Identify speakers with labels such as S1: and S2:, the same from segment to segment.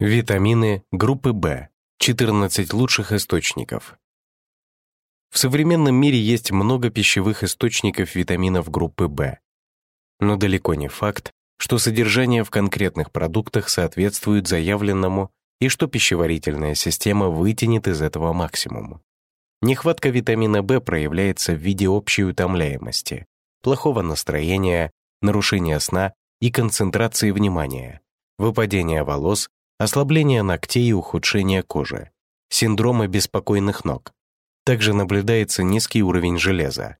S1: Витамины группы В. 14 лучших источников. В современном мире есть много пищевых источников витаминов группы В. Но далеко не факт, что содержание в конкретных продуктах соответствует заявленному и что пищеварительная система вытянет из этого максимум. Нехватка витамина В проявляется в виде общей утомляемости, плохого настроения, нарушения сна и концентрации внимания, выпадения волос ослабление ногтей и ухудшение кожи, синдрома беспокойных ног. Также наблюдается низкий уровень железа.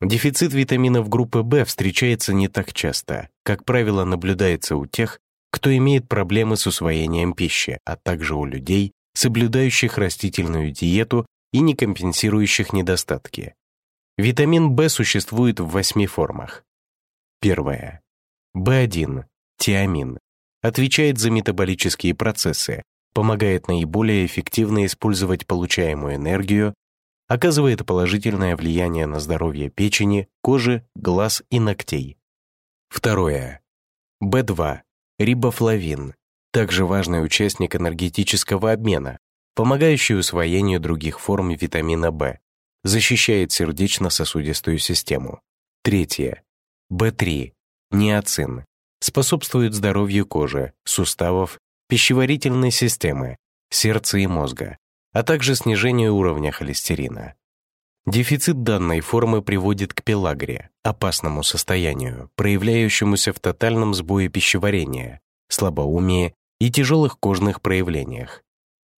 S1: Дефицит витаминов группы В встречается не так часто, как правило, наблюдается у тех, кто имеет проблемы с усвоением пищи, а также у людей, соблюдающих растительную диету и не компенсирующих недостатки. Витамин В существует в восьми формах. Первое. В1 – тиамин, отвечает за метаболические процессы, помогает наиболее эффективно использовать получаемую энергию, оказывает положительное влияние на здоровье печени, кожи, глаз и ногтей. Второе. В2. Рибофлавин. Также важный участник энергетического обмена, помогающий усвоению других форм витамина В, защищает сердечно-сосудистую систему. Третье. В3. Ниацин способствует здоровью кожи, суставов, пищеварительной системы, сердца и мозга, а также снижению уровня холестерина. Дефицит данной формы приводит к пелагре, опасному состоянию, проявляющемуся в тотальном сбое пищеварения, слабоумии и тяжелых кожных проявлениях.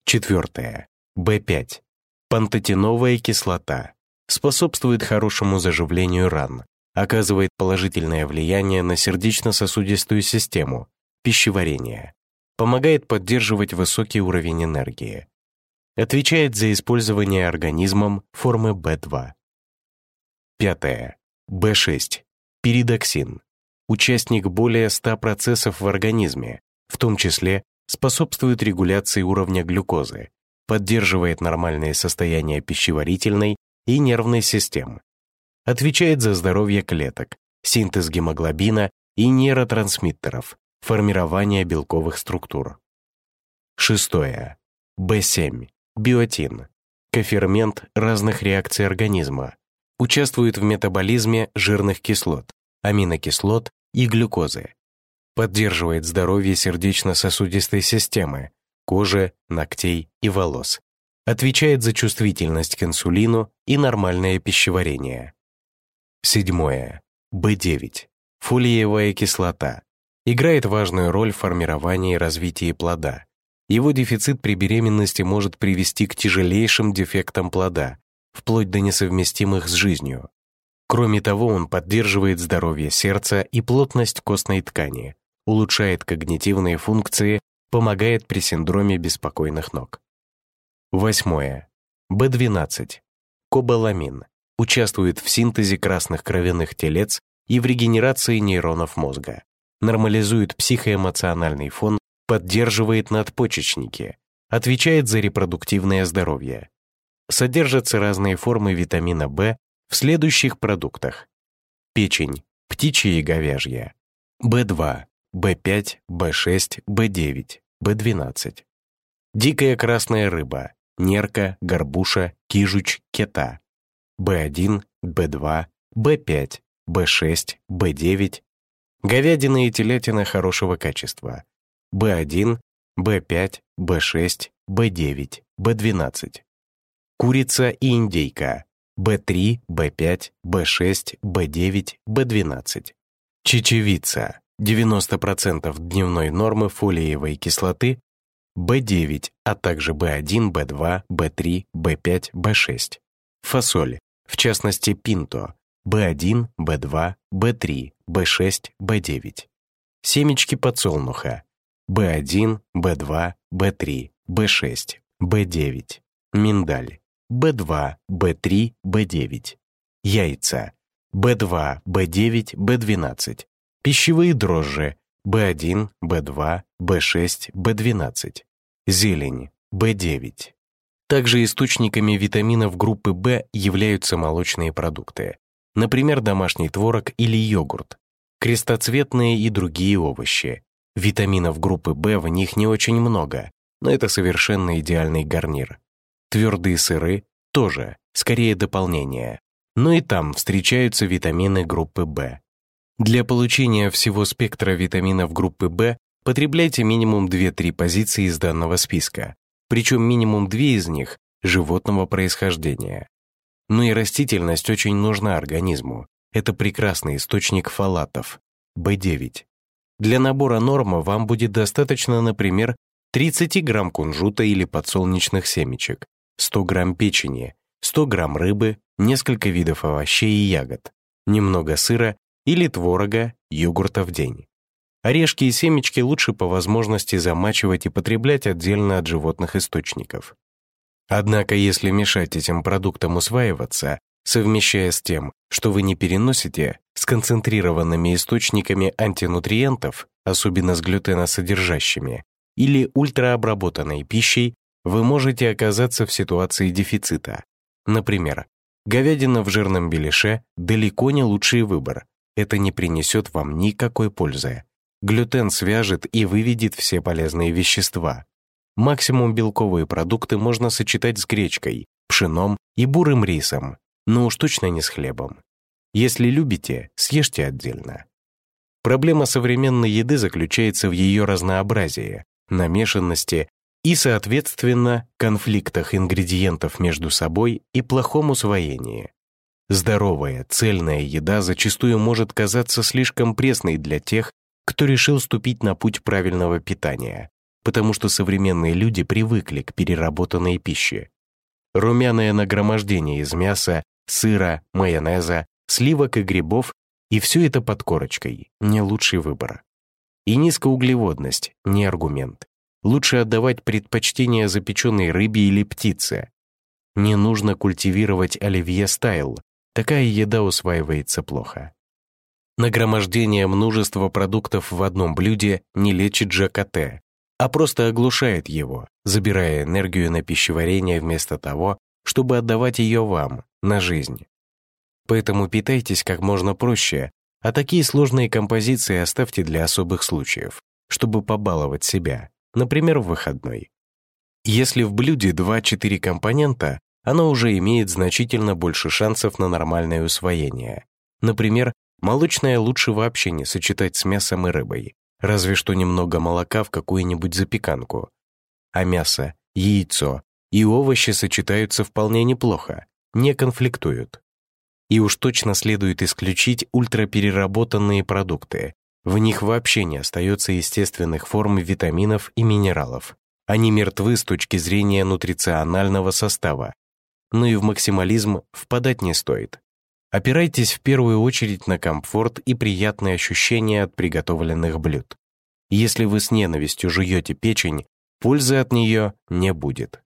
S1: Четвертое. В5. Пантотеновая кислота. Способствует хорошему заживлению ран, оказывает положительное влияние на сердечно-сосудистую систему, пищеварение, помогает поддерживать высокий уровень энергии, отвечает за использование организмом формы В2. Пятое. В6. Перидоксин. Участник более 100 процессов в организме, в том числе способствует регуляции уровня глюкозы, поддерживает нормальное состояние пищеварительной и нервной систем, отвечает за здоровье клеток, синтез гемоглобина и нейротрансмиттеров, формирование белковых структур. Шестое. В7. Биотин. Кофермент разных реакций организма. Участвует в метаболизме жирных кислот, аминокислот и глюкозы. Поддерживает здоровье сердечно-сосудистой системы, кожи, ногтей и волос. Отвечает за чувствительность к инсулину и нормальное пищеварение. Седьмое. В9. Фолиевая кислота. Играет важную роль в формировании и развитии плода. Его дефицит при беременности может привести к тяжелейшим дефектам плода, вплоть до несовместимых с жизнью. Кроме того, он поддерживает здоровье сердца и плотность костной ткани, улучшает когнитивные функции, помогает при синдроме беспокойных ног. Восьмое. В12. Кобаламин участвует в синтезе красных кровяных телец и в регенерации нейронов мозга, нормализует психоэмоциональный фон, поддерживает надпочечники, отвечает за репродуктивное здоровье. Содержатся разные формы витамина В в следующих продуктах. Печень, птичья и говяжья, В2, В5, В6, В9, В12. Дикая красная рыба, нерка, горбуша, кижуч, кета, B1, B2, B5, B6, B9, говядина и телятина хорошего качества, B1, B5, B6, B9, B12, курица и индейка, B3, B5, B6, B9, B12, чечевица, 90% дневной нормы фолиевой кислоты, B9, а также B1, B2, B3, B5, B6, фасоль, в частности пинто, B1, B2, B3, B6, B9. Семечки подсолнуха, B1, B2, B3, B6, B9. Миндаль, B2, B3, B9. Яйца, B2, B9, B12. Пищевые дрожжи, B1, B2, B6, B12. Зелень, B9. Также источниками витаминов группы В являются молочные продукты, например, домашний творог или йогурт, крестоцветные и другие овощи, Витаминов группы В в них не очень много, но это совершенно идеальный гарнир. Твердые сыры тоже, скорее дополнение. Но и там встречаются витамины группы В. Для получения всего спектра витаминов группы В потребляйте минимум 2-3 позиции из данного списка, причем минимум 2 из них животного происхождения. Ну и растительность очень нужна организму. Это прекрасный источник фолатов, В9. Для набора нормы вам будет достаточно, например, 30 грамм кунжута или подсолнечных семечек, 100 грамм печени, 100 грамм рыбы, несколько видов овощей и ягод, немного сыра или творога, йогурта в день. Орешки и семечки лучше по возможности замачивать и потреблять отдельно от животных источников. Однако, если мешать этим продуктам усваиваться, совмещая с тем, что вы не переносите, с концентрированными источниками антинутриентов, особенно с глютеносодержащими, или ультраобработанной пищей, вы можете оказаться в ситуации дефицита. Например, говядина в жирном беляше далеко не лучший выбор. Это не принесет вам никакой пользы. Глютен свяжет и выведет все полезные вещества. Максимум белковые продукты можно сочетать с гречкой, пшеном и бурым рисом, но уж точно не с хлебом. Если любите, съешьте отдельно. Проблема современной еды заключается в ее разнообразии, намешанности и, соответственно, конфликтах ингредиентов между собой и плохом усвоении. Здоровая, цельная еда зачастую может казаться слишком пресной для тех, кто решил ступить на путь правильного питания, потому что современные люди привыкли к переработанной пище. Румяное нагромождение из мяса, сыра, майонеза, сливок и грибов, и все это под корочкой — не лучший выбор. И низкоуглеводность — не аргумент. Лучше отдавать предпочтение запеченной рыбе или птице. Не нужно культивировать оливье стайл, такая еда усваивается плохо. Нагромождение множества продуктов в одном блюде не лечит ЖКТ, а просто оглушает его, забирая энергию на пищеварение вместо того, чтобы отдавать ее вам, на жизнь. Поэтому питайтесь как можно проще, а такие сложные композиции оставьте для особых случаев, чтобы побаловать себя, например, в выходной. Если в блюде 2-4 компонента, оно уже имеет значительно больше шансов на нормальное усвоение. Например, молочное лучше вообще не сочетать с мясом и рыбой, разве что немного молока в какую-нибудь запеканку. А мясо, яйцо и овощи сочетаются вполне неплохо, не конфликтуют. И уж точно следует исключить ультрапереработанные продукты. В них вообще не остается естественных форм витаминов и минералов. Они мертвы с точки зрения нутриционального состава. Но и в максимализм впадать не стоит. Опирайтесь в первую очередь на комфорт и приятные ощущения от приготовленных блюд. Если вы с ненавистью жуете печень, пользы от нее не будет.